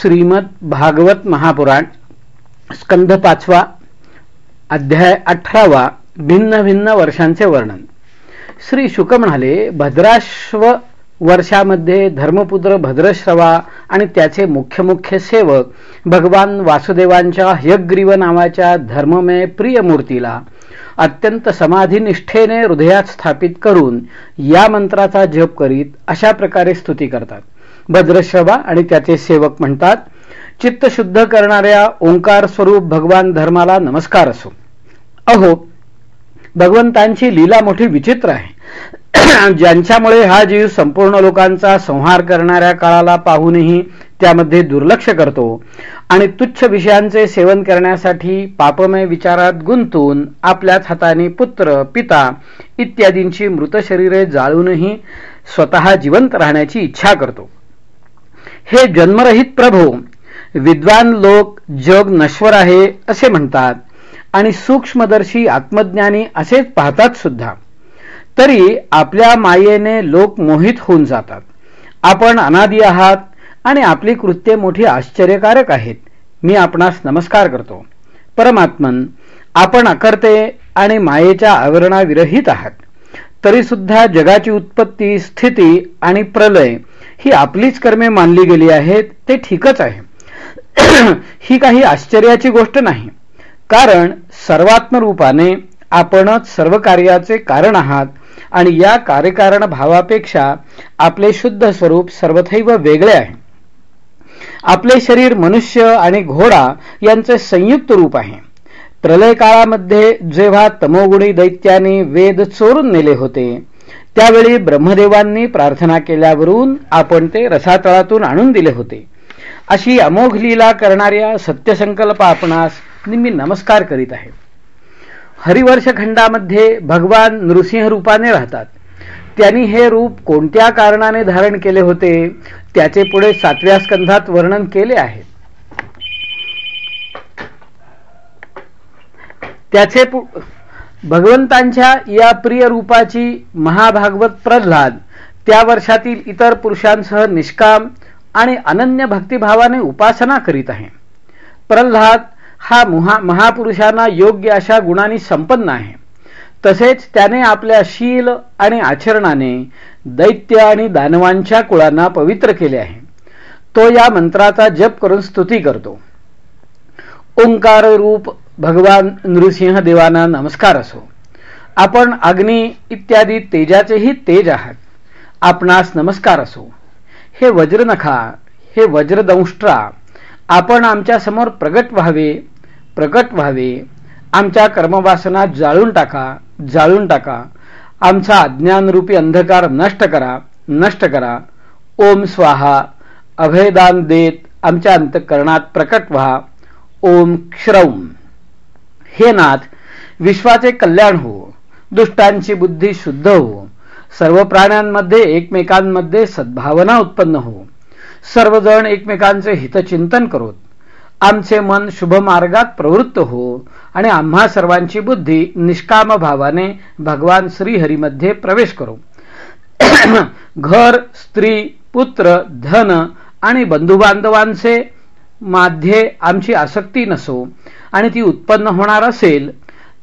श्रीमद भागवत महापुराण स्कंध पाचवा अध्याय अठरावा भिन्न भिन्न वर्षांचे वर्णन. श्री शुक म्हणाले भद्राश्व वर्षामध्ये धर्मपुत्र भद्रश्रवा आणि त्याचे मुख्य मुख्य सेवक भगवान वासुदेवांच्या हयग्रीव नावाच्या धर्ममय प्रिय मूर्तीला अत्यंत समाधीनिष्ठेने हृदयात स्थापित करून या मंत्राचा जप करीत अशा प्रकारे स्तुती करतात. भद्रश्रवा आणि त्याचे सेवक म्हणतात चित्त शुद्ध करणाऱ्या ओंकार स्वरूप भगवान धर्माला नमस्कार असो. अहो भगवंतांची लीला मोठी विचित्र आहे. ज्यांच्यामुळे हा जीव संपूर्ण लोकांचा संहार करणाऱ्या काळाला पाहूनही त्यामध्ये दुर्लक्ष करतो आणि तुच्छ विषयांचे सेवन करण्यासाठी पापमय विचारात गुंतून आपल्याच हाताने पुत्र पिता इत्यादींची मृत शरीरे जाळूनही स्वतः जिवंत राहण्याची इच्छा करतो. हे जन्मरहित प्रभू विद्वान लोक जग नश्वर आहे असे म्हणतात आणि सूक्ष्मदर्शी आत्मज्ञानी असेच पाहतात सुद्धा. तरी आपल्या मायेने लोक मोहित होऊन जातात. आपण अनादी आहात आणि आपली कृत्ये मोठी आश्चर्यकारक आहेत. मी आपणास नमस्कार करतो. परमात्मन आपण अकर्ते आणि मायेच्या आवरणाविरहित आहात. तरी सुद्धा जगाची उत्पत्ती स्थिती आणि प्रलय ही आपलीच कर्मे मानली गेली आहेत ते ठीकच आहे. ही काही आश्चर्याची गोष्ट नाही. कारण सर्वात्म रूपाने आपणच सर्व कार्याचे कारण आहात आणि या कार्यकारण भावापेक्षा आपले शुद्ध स्वरूप सर्वथैव वेगळे आहे. आपले शरीर मनुष्य आणि घोडा यांचे संयुक्त रूप आहे. प्रलय काळामध्ये जेव्हा तमोगुणी दैत्याने वेद चोरून नेले होते त्यावेळी ब्रह्मदेवांनी प्रार्थना केल्यावरून आपण ते रसातळातून आणून दिले होते. अशी अमोघ लीला करणाऱ्या सत्यसंकल्प आपणास मी नमस्कार करीत आहे. हरिवर्ष खंडामध्ये भगवान नृसिंह रूपाने राहतात. त्यांनी हे रूप कोणत्या कारणाने धारण केले होते त्याचे पुढे सातव्या स्कंधात वर्णन केले आहे. त्याचे भगवंतांच्या या प्रिय रूपाची महाभागवत प्रल्हाद त्या वर्षातील इतर पुरुषांसह निष्काम आणि अनन्य भक्तिभावाने उपासना करीत आहे. प्रल्हाद हा महापुरुषांना योग्य अशा गुणांनी संपन्न आहे. तसेच त्याने आपल्या शील आणि आचरणाने दैत्य आणि दानवांच्या कुळांना पवित्र केले आहे. तो या मंत्राचा जप करून स्तुती करतो. ओंकार रूप भगवान नृसिंह देवांना नमस्कार असो. आपण अग्नी इत्यादी तेजाचेही तेज आहात. आपणास नमस्कार असो. हे वज्रनखा हे वज्रदंष्ट्रा आपण आमच्यासमोर प्रगट व्हावे प्रकट व्हावे. आमच्या कर्मवासना जाळून टाका जाळून टाका. आमचा अज्ञानरूपी अंधकार नष्ट करा नष्ट करा. ओम स्वाहा. अभयदान देत आमच्या अंतकरणात प्रकट व्हा. ओम क्षरौम हे नाथ विश्वाचे कल्याण हो दुष्टांची बुद्धी शुद्ध हो सर्व प्राण्यांमध्ये एकमेकांमध्ये सद्भावना उत्पन्न हो. सर्वजण एकमेकांचे हितचिंतन करोत. आमचे मन शुभ मार्गात प्रवृत्त हो आणि आम्हा सर्वांची बुद्धी निष्काम भावाने भगवान श्रीहरीमध्ये प्रवेश करो. घर स्त्री पुत्र धन आणि बंधुबांधवांचे माध्ये आमची आसक्ती नसो आणि ती उत्पन्न होणार असेल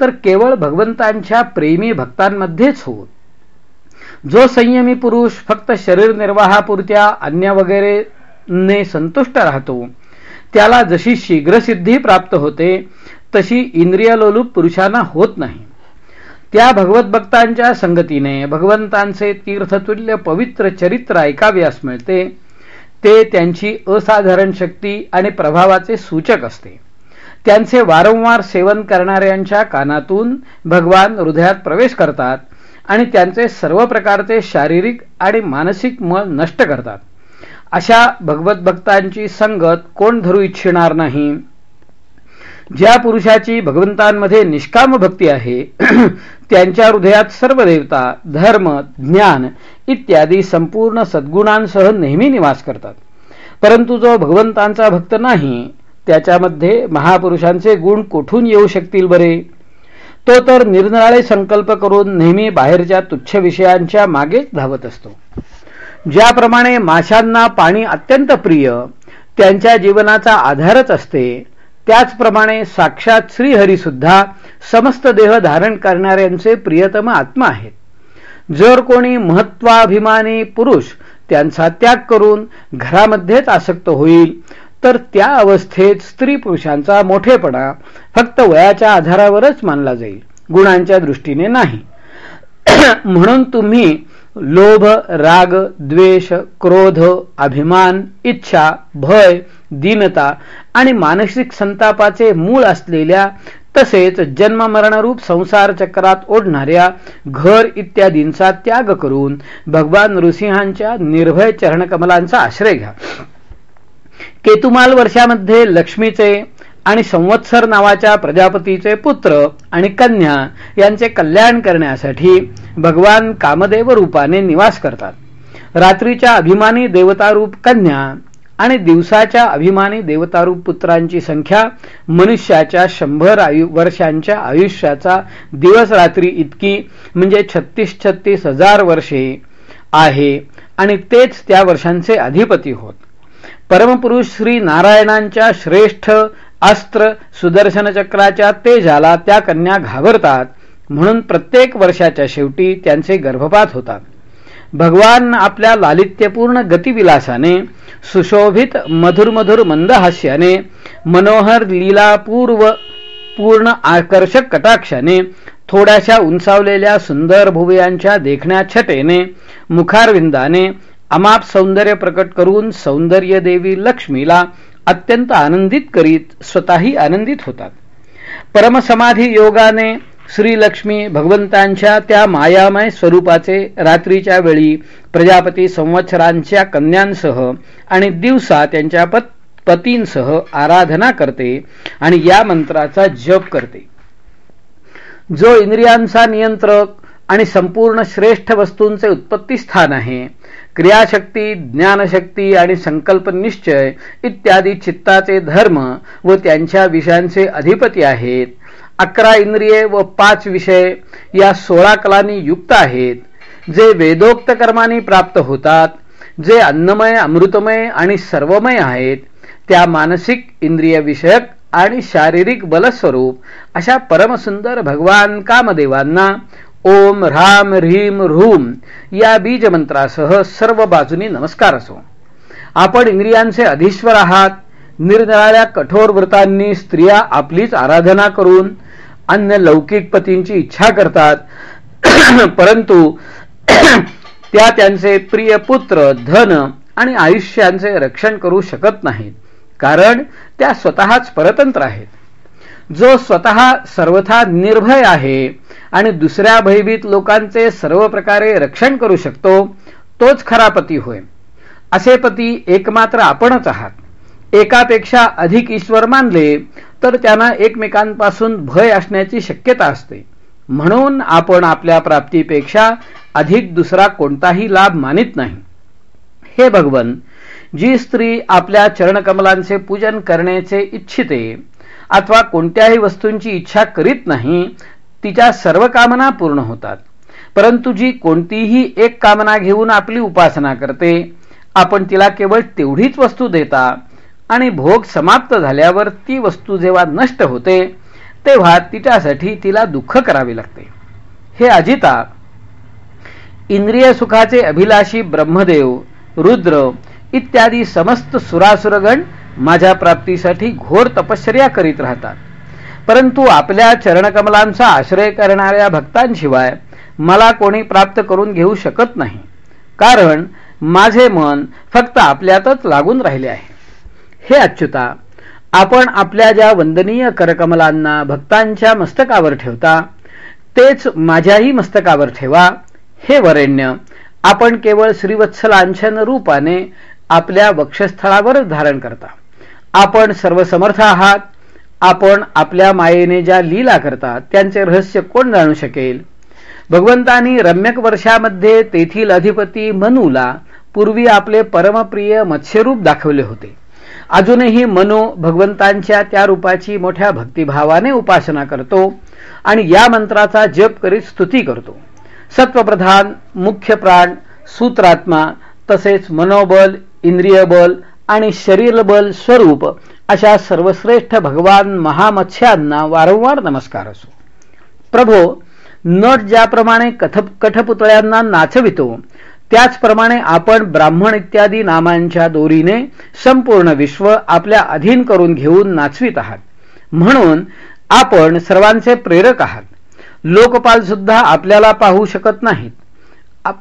तर केवळ भगवंतांच्या प्रेमी भक्तांमध्येच हो. जो संयमी पुरुष फक्त शरीर निर्वाहापुरत्या अन्य वगैरेने संतुष्ट राहतो त्याला जशी शीघ्रसिद्धी प्राप्त होते तशी इंद्रियलोलूप पुरुषांना होत नाही. त्या भगवत भक्तांच्या संगतीने भगवंतांचे तीर्थतुल्य पवित्र चरित्र ऐकाव्यास मिळते ते त्यांची असाधारण शक्ती आणि प्रभावाचे सूचक असते. त्यांचे वारंवार सेवन करणाऱ्यांच्या कानातून भगवान हृदयात प्रवेश करतात आणि त्यांचे सर्व प्रकारचे शारीरिक आणि मानसिक मल नष्ट करतात. अशा भगवत भक्तांची संगत कोण धरू इच्छिणार नाही? ज्या पुरुषाची भगवंतांमध्ये निष्काम भक्ती आहे त्यांच्या हृदयात सर्व देवता धर्म ज्ञान इत्यादी संपूर्ण सद्गुणांसह नेहमी निवास करतात. परंतु जो भगवंतांचा भक्त नाही त्याच्यामध्ये महापुरुषांचे गुण कोठून येऊ शकतील बरे? तो तर निरनिराळे संकल्प करून नेहमी बाहेरच्या तुच्छ विषयांच्या मागेच धावत असतो. ज्याप्रमाणे माशांना पाणी अत्यंत प्रिय त्यांच्या जीवनाचा आधारच असते त्याचप्रमाणे साक्षात श्रीहरीसुद्धा समस्त देह धारण करणाऱ्यांचे प्रियतम आत्मा आहेत. जर कोणी महत्वाभिमानी पुरुष त्यांचा त्याग करून घरामध्येच आसक्त होईल तर त्या अवस्थेत स्त्री पुरुषांचा मोठेपणा फक्त वयाच्या आधारावरच मानला जाईल गुणांच्या दृष्टीने नाही. म्हणून तुम्ही लोभ राग द्वेष क्रोध अभिमान इच्छा भय दीनता आणि मानसिक संतापाचे मूळ असलेल्या तसेच जन्ममरणरूप संसार चक्रात ओढणाऱ्या घर इत्यादींचा त्याग करून भगवान नृसिंहांच्या निर्भय चरणकमलांचा आश्रय घ्या. केतुमाल वर्षामध्ये लक्ष्मीचे आणि संवत्सर नावाच्या प्रजापतीचे पुत्र आणि कन्या यांचे कल्याण करण्यासाठी भगवान कामदेव रूपाने निवास करतात. रात्रीच्या अभिमानी देवतारूप कन्या आणि दिवसाच्या अभिमानी देवतारूप पुत्रांची संख्या मनुष्याच्या शंभर आयु वर्षांच्या आयुष्याचा दिवस रात्री इतकी म्हणजे छत्तीस छत्तीस हजार वर्षे आहे. आणि तेच त्या वर्षांचे अधिपती होत. परमपुरुष श्री नारायणांच्या श्रेष्ठ अस्त्र सुदर्शन चक्राच्या तेजाला त्या कन्या घाबरतात. म्हणून प्रत्येक वर्षाच्या शेवटी त्यांचे गर्भपात होतात. भगवान आपल्या लालित्यपूर्ण गतिविलासाने सुशोभित मधुर मधुर मंदहास्याने मनोहर लीलापूर्व पूर्ण आकर्षक कटाक्षाने थोड्याशा उंचावलेल्या सुंदर भुवयांच्या देखण्या छटेने मुखारविंदाने अमाप सौंदर्य प्रकट करून सौंदर्य देवी लक्ष्मीला अत्यंत आनंदित करीत स्वतःही आनंदित होतात. परमसमाधी योगाने श्रीलक्ष्मी भगवंतांच्या त्या मायामय स्वरूपाचे रात्रीच्या वेळी प्रजापती संवत्सरांच्या कन्यांसह आणि दिवसा त्यांच्या पत पतींसह आराधना करते आणि या मंत्राचा जप करते. जो इंद्रियांचा नियंत्रक आणि संपूर्ण श्रेष्ठ वस्तूंचे उत्पत्ती स्थान आहे क्रियाशक्ती ज्ञानशक्ती आणि संकल्प निश्चय इत्यादी चित्ताचे धर्म व त्यांच्या विषयांचे अधिपती आहेत अकरा इंद्रिये व पाच विषय या सोळा कलांनी युक्त आहेत. जे वेदोक्त कर्मांनी प्राप्त होतात जे अन्नमय अमृतमय आणि सर्वमय आहेत त्या मानसिक इंद्रिय विषयक आणि शारीरिक बलस्वरूप अशा परमसुंदर भगवान कामदेवांना ओम राम ह्रीम ह्रूम या बीज मंत्रासह सर्व बाजूनी नमस्कार असो. आपण इंद्रियांचे अधीश्वर आहात. निरनिराळ्या कठोर व्रतांनी स्त्रिया आपलीच आराधना करून अन्य लौकिक पतींची इच्छा करतात. परंतु त्या त्यांचे प्रिय पुत्र धन आणि आयुष्यांचे रक्षण करू शकत नाहीत. कारण त्या स्वतःच परतंत्र आहेत. जो स्वतः सर्वथा निर्भय आहे आणि दुसऱ्या भयभीत लोकांचे सर्व प्रकारे रक्षण करू शकतो तोच खरा पती होय. असे पती एकमात्र आपणच आहात. एकापेक्षा अधिक ईश्वर मानले तर त्यांना एकमेकांपासून भय असण्याची शक्यता असते. म्हणून आपण आपल्या प्राप्तीपेक्षा अधिक दुसरा कोणताही लाभ मानित नाही. हे भगवन जी स्त्री आपल्या चरणकमलांचे पूजन करण्याचे इच्छिते अथवा कोणत्याही वस्तूंची इच्छा करीत नाही तिच्या सर्व कामना पूर्ण होतात. परंतु जी कोणतीही एक कामना घेऊन आपली उपासना करते आपण तिला केवळ तेवढीच वस्तू देता आणि भोग समाप्त झाल्यावर ती वस्तू जेव्हा नष्ट होते तेव्हा तिच्यासाठी तिला दुःख करावे लागते. हे अजिता इंद्रिय सुखाचे अभिलाषी ब्रह्मदेव रुद्र इत्यादी समस्त सुरासुरगण माझ्या प्राप्तीसाठी घोर तपश्चर्या करीत राहतात. परंतु आपल्या चरणकमलांचा आश्रय करणाऱ्या भक्तांशिवाय मला कोणी प्राप्त करून घेऊ शकत नाही. कारण माझे मन फक्त आपल्यातच लागून राहिले आहे. हे अच्युता आपण आपल्या ज्या वंदनीय करकमलांना भक्तांच्या मस्तकावर ठेवता तेच माझ्याही मस्तकावर ठेवा. हे वरेण्य आपण केवळ श्रीवत्सलांछन रूपाने आपल्या वक्षस्थळावर धारण करता. आपण सर्वसमर्थ आहात आपण आपल्या मायेने ज्या लीला करता त्यांचे रहस्य कोण जाणू शकेल? भगवंतांनी रम्यक वर्षामध्ये तेथील अधिपती मनूला पूर्वी आपले परमप्रिय मत्स्यरूप दाखवले होते. अजूनही मनो भगवंतांच्या त्या रूपाची मोठ्या भक्तिभावाने उपासना करतो आणि या मंत्राचा जप करीत स्तुती करतो. सत्वप्रधान मुख्य प्राण सूत्रात्मा तसेच मनोबल इंद्रिय बल आणि शरीरबल स्वरूप अशा सर्वश्रेष्ठ भगवान महामत्स्यांना वारंवार नमस्कार असो. प्रभो नट ज्याप्रमाणे कथ कठपुतळ्यांना नाचवितो त्याचप्रमाणे आपण ब्राह्मण इत्यादी नामांच्या दोरीने संपूर्ण विश्व आपल्या अधीन करून घेऊन नाचवित आहात. म्हणून आपण सर्वांचे प्रेरक आहात. लोकपाल सुद्धा आपल्याला पाहू शकत नाहीत.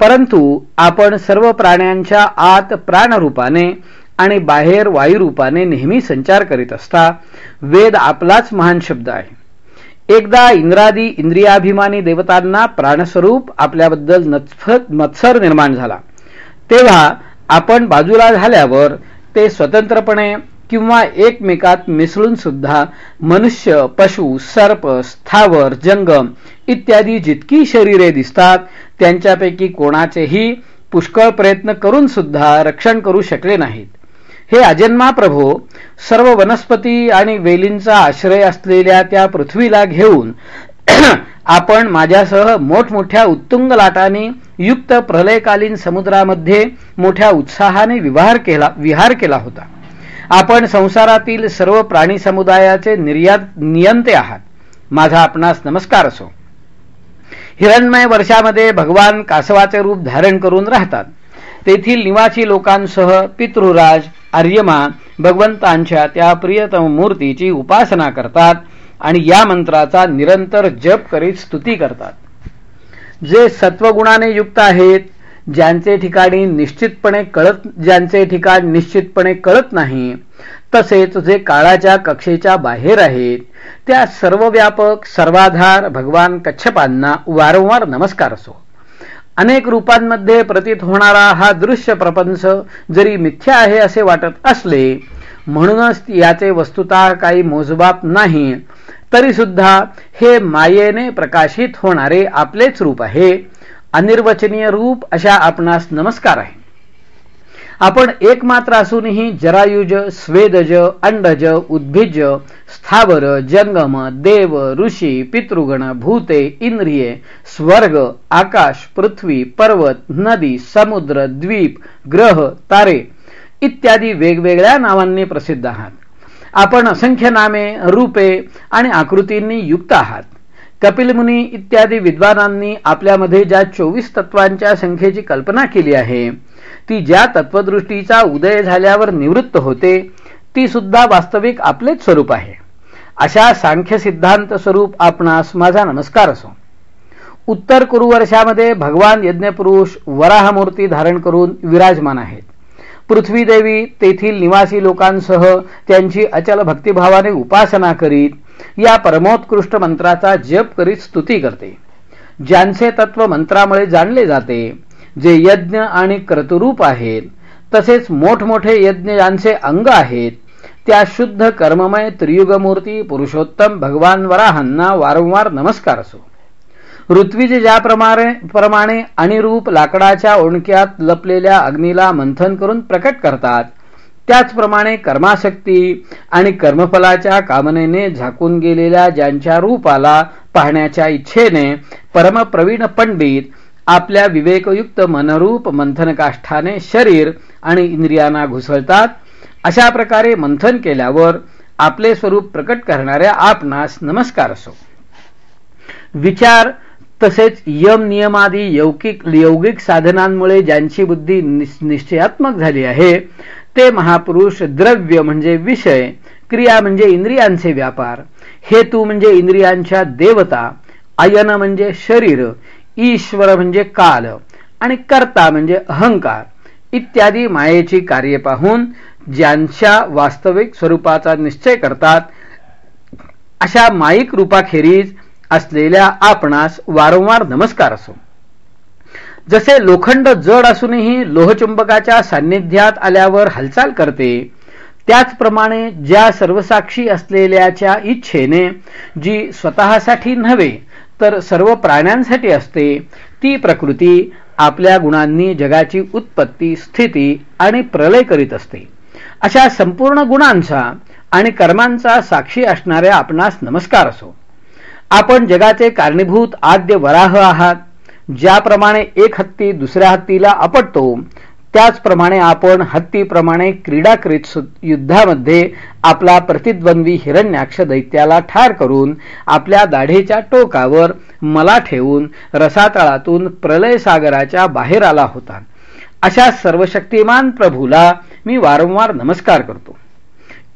परंतु आपण सर्व प्राण्यांच्या आत प्राणरूपाने आणि बाहेर वायुरूपाने नेहमी संचार करीत असता वेद आपलाच महान शब्द आहे. एकदा इंद्रादी इंद्रियाभिमानी देवतांना प्राणस्वरूप आपल्याबद्दल मत्सर निर्माण झाला. तेव्हा आपण बाजूला झाल्यावर ते स्वतंत्रपणे किंवा एकमेकात मिसळून सुद्धा मनुष्य पशु सर्प स्थावर जंगम इत्यादी जितकी शरीरे दिसतात त्यांच्यापैकी कोणाचेही पुष्कळ प्रयत्न करून सुद्धा रक्षण करू शकले नाहीत. हे अजन्मा प्रभो सर्व वनस्पती आणि वेलींचा आश्रय असलेल्या त्या पृथ्वीला घेऊन आपण माझ्यासह मोठमोठ्या उत्तुंग लाटांनी युक्त प्रलयकालीन समुद्रामध्ये मोठ्या उत्साहाने विहार केला विहार केला होता. आपण संसारातील सर्व प्राणी समुदायाचे निर्यात नियंते आहात. माझा आपणास नमस्कार असो. हिरणमय वर्षामध्ये भगवान कासवाचे रूप धारण करून राहतात. तेथील निवासी लोकांसह पितृराज आर्यमा भगवंतांच्या त्या प्रियतम मूर्तीची उपासना करतात आणि या मंत्राचा निरंतर जप करीत स्तुती करतात. जे सत्वगुणाने युक्त आहेत ज्यांचे ठिकाणी निश्चितपणे कळत ज्यांचे ठिकाण निश्चितपणे कळत नाही तसेच जे काळाच्या कक्षेच्या बाहेर आहेत त्या सर्व व्यापक सर्वाधार भगवान कच्छपांना वारंवार नमस्कार असो. अनेक रूपांमध्ये प्रतीत होणारा हा दृश्य प्रपंच जरी मिथ्या आहे असे वाटत असले म्हणूनच याचे वस्तुता काही मोजबाप नाही तरी सुद्धा हे मायेने प्रकाशित होणारे आपलेच रूप आहे. अनिर्वचनीय रूप अशा आपणास नमस्कार आहे. आपण एकमात्र असूनही जरायुज स्वेदज अंडज उद्भिज स्थावर जंगम देव ऋषी पितृगण भूते इंद्रिये स्वर्ग आकाश पृथ्वी पर्वत नदी समुद्र द्वीप ग्रह तारे इत्यादी वेगवेगळ्या नावांनी प्रसिद्ध आहात. आपण असंख्य नामे रूपे आणि आकृतींनी युक्त आहात. कपिलमुनी इत्यादी विद्वानांनी आपल्यामध्ये ज्या चोवीस तत्वांच्या संख्येची कल्पना केली आहे ती ज्या तत्वदृष्टीचा उदय झाल्यावर निवृत्त होते ती सुद्धा वास्तविक आपलेच स्वरूप आहे. अशा सांख्य सिद्धांत स्वरूप आपणास माझा नमस्कार असो. उत्तर कुरुवर्षामध्ये भगवान यज्ञपुरुष वराहमूर्ती धारण करून विराजमान आहेत. पृथ्वी देवी तेथील निवासी लोकांसह त्यांची अचल भक्तिभावाने उपासना करीत या परमोत्कृष्ट मंत्राचा जप करीत स्तुती करते. ज्यांचे तत्व मंत्रामुळे जाणले जाते जे यज्ञ आणि कर्तरूप आहेत तसेच मोठमोठे यज्ञ यांचे अंग आहेत त्या शुद्ध कर्ममय त्रियुगमूर्ती पुरुषोत्तम भगवान वराहांना वारंवार नमस्कार असो. ऋत्विज ज्याप्रमाणे प्रमाणे अनिरूप लाकडाच्या ओणक्यात लपलेल्या अग्नीला मंथन करून प्रकट करतात त्याचप्रमाणे कर्माशक्ती आणि कर्मफलाच्या कामनेने झाकून गेलेल्या ज्यांच्या रूपाला पाहण्याच्या इच्छेने परमप्रवीण पंडित आपल्या विवेकयुक्त मनरूप मंथनकाष्ठाने शरीर आणि इंद्रियांना घुसळतात. अशा प्रकारे मंथन केल्यावर आपले स्वरूप प्रकट करणाऱ्या आपणास नमस्कार असो. विचार तसेच यम नियमादी यौकिक यौगिक साधनांमुळे ज्यांची बुद्धी निश्चयात्मक झाली आहे ते महापुरुष द्रव्य म्हणजे विषय क्रिया म्हणजे इंद्रियांचे व्यापार हेतू म्हणजे इंद्रियांच्या देवता अयन म्हणजे शरीर ईश्वर म्हणजे काल आणि कर्ता म्हणजे अहंकार इत्यादी मायेची कार्ये पाहून ज्यांच्या वास्तविक स्वरूपाचा निश्चय करतात अशा माईक रूपाखेरीज असलेल्या आपणास वारंवार नमस्कार असो. जसे लोखंड जड असूनही लोहचुंबकाच्या सान्निध्यात आल्यावर हालचाल करते त्याचप्रमाणे ज्या सर्वसाक्षी असलेल्याच्या इच्छेने जी स्वतःसाठी नव्हे तर सर्व प्राण्यांसाठी असते. ती प्रकृती आपल्या गुणांनी जगाची उत्पत्ती स्थिती आणि प्रलय करीत असते. अशा संपूर्ण गुणांचा आणि कर्मांचा साक्षी असणाऱ्या आपणास नमस्कार असो. आपण जगाचे कारणीभूत आद्य वराह आहात. ज्याप्रमाणे एक हत्ती दुसऱ्या हत्तीला आपटतो त्याचप्रमाणे आपण हत्तीप्रमाणे क्रीडाकृत युद्धामध्ये आपला प्रतिद्वंद्वी हिरण्याक्ष दैत्याला ठार करून आपल्या दाढेच्या टोकावर मला ठेवून रसातळातून प्रलय सागराच्या बाहेर आला होता अशा सर्वशक्तिमान प्रभूला मी वारंवार नमस्कार करतो.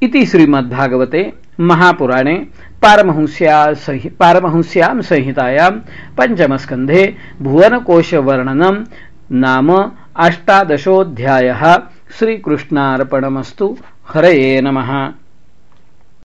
इति श्रीमद्भागवते महापुराणे पारमहंस्या सहि पारमहंस्यां संहितायां पञ्चमस्कन्धे भुवनकोशवर्णनं नाम अष्टादशोऽध्यायः श्रीकृष्णार्पणमस्तु। हरये नमः।